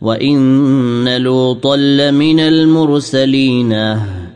وان لوطا لمن المرسلين